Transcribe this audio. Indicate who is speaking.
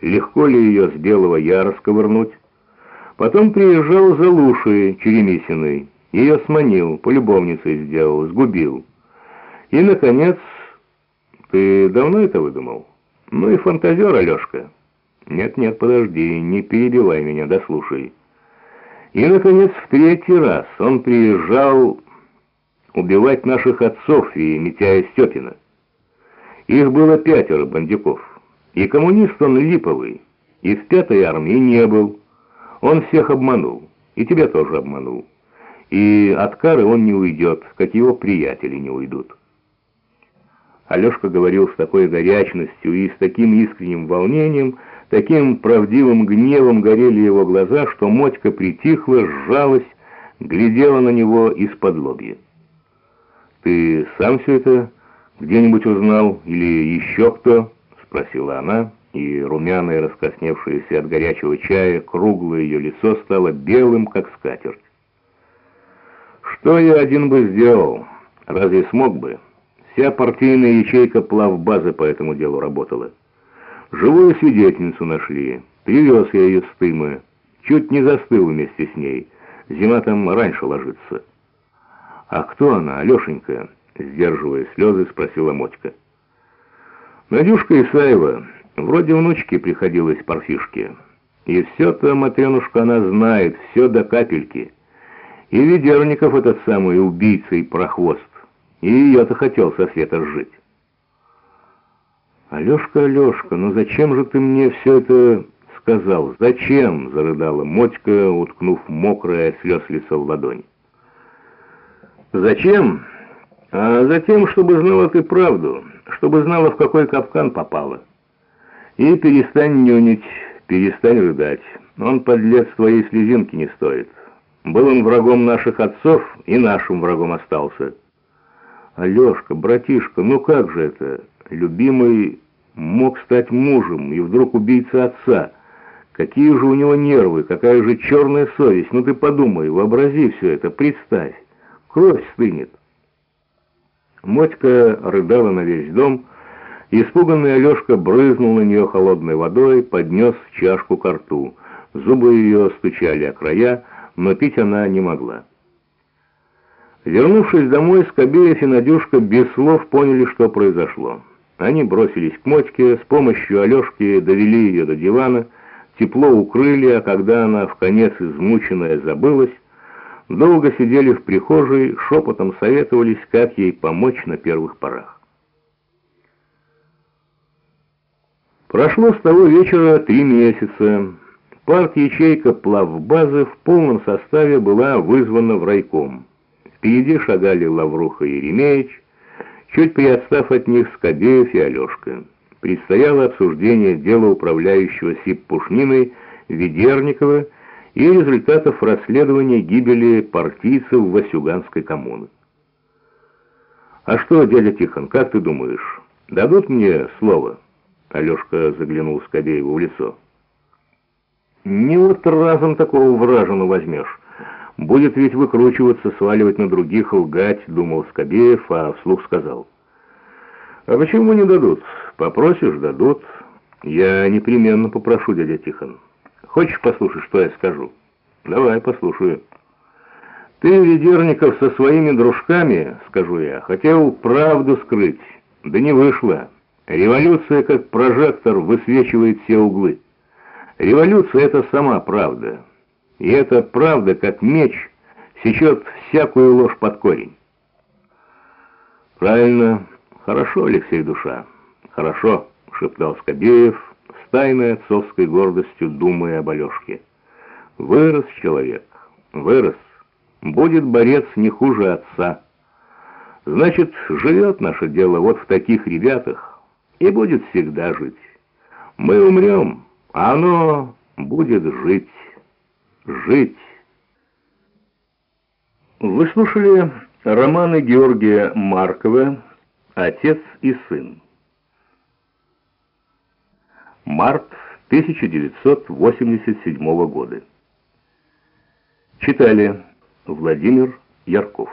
Speaker 1: легко ли ее с Белого Яра сковырнуть. Потом приезжал за Лушей Черемисиной, ее сманил, полюбовницей сделал, сгубил. И, наконец, ты давно это выдумал? Ну и фантазер, Алешка. Нет-нет, подожди, не перебивай меня, дослушай. И, наконец, в третий раз он приезжал убивать наших отцов и Митяя Степина. Их было пятеро бандюков. И коммунист он липовый, и в пятой армии не был. Он всех обманул, и тебя тоже обманул. И от кары он не уйдет, как его приятели не уйдут. Алешка говорил с такой горячностью и с таким искренним волнением, таким правдивым гневом горели его глаза, что Мотька притихла, сжалась, глядела на него из-под лобья. «Ты сам все это где-нибудь узнал? Или еще кто?» — спросила она, и румяное, раскосневшееся от горячего чая, круглое ее лицо стало белым, как скатерть. «Что я один бы сделал? Разве смог бы? Вся партийная ячейка плавбазы по этому делу работала. Живую свидетельницу нашли, привез я ее с Тымы, чуть не застыл вместе с ней, зима там раньше ложится». «А кто она, Алешенька?» — сдерживая слезы, спросила Мотька. «Надюшка Исаева, вроде внучки приходилось парфишке. И все-то, Матренушка, она знает, все до капельки. И Ведерников этот самый убийца и прохвост. И ее-то хотел со света сжить». «Алешка, Алешка, ну зачем же ты мне все это сказал? Зачем?» — зарыдала Мотька, уткнув мокрое слез лицо в ладонь. «Зачем?» «А затем, чтобы знала ты правду, чтобы знала, в какой капкан попала. И перестань нюнить, перестань рыдать. Он, подлец, твоей слезинки не стоит. Был он врагом наших отцов и нашим врагом остался». «Алешка, братишка, ну как же это? Любимый мог стать мужем, и вдруг убийца отца. Какие же у него нервы, какая же черная совесть. Ну ты подумай, вообрази все это, представь». Кровь стынет. Мотька рыдала на весь дом. Испуганный Алешка брызнул на нее холодной водой, поднес чашку к рту. Зубы ее стучали о края, но пить она не могла. Вернувшись домой, Скобеев и Надюшка без слов поняли, что произошло. Они бросились к Мотьке, с помощью Алешки довели ее до дивана, тепло укрыли, а когда она в конец измученная забылась, Долго сидели в прихожей, шепотом советовались, как ей помочь на первых порах. Прошло с того вечера три месяца. Парт-ячейка плавбазы в полном составе была вызвана в райком. Впереди шагали Лавруха и Еремеевич, чуть приотстав от них Скобеев и Алешка. Предстояло обсуждение дела управляющего СИП Пушниной Ведерникова и результатов расследования гибели партийцев Васюганской коммуны. «А что, дядя Тихон, как ты думаешь, дадут мне слово?» Алешка заглянул Скобееву в лицо. «Не вот разом такого вражину возьмешь. Будет ведь выкручиваться, сваливать на других, лгать», — думал Скобеев, а вслух сказал. «А почему не дадут? Попросишь, дадут. Я непременно попрошу, дядя Тихон». Хочешь послушать, что я скажу? Давай, послушаю. Ты, Ведерников, со своими дружками, скажу я, хотел правду скрыть, да не вышло. Революция, как прожектор, высвечивает все углы. Революция — это сама правда. И эта правда, как меч, сечет всякую ложь под корень. Правильно. Хорошо, Алексей Душа. Хорошо, шептал Скобеев, с тайной отцовской гордостью думая об Алешке. Вырос человек, вырос, будет борец не хуже отца. Значит, живет наше дело вот в таких ребятах и будет всегда жить. Мы умрем, а оно будет жить, жить. Вы слушали романы Георгия Маркова «Отец и сын». Март 1987 года. Читали Владимир Ярков.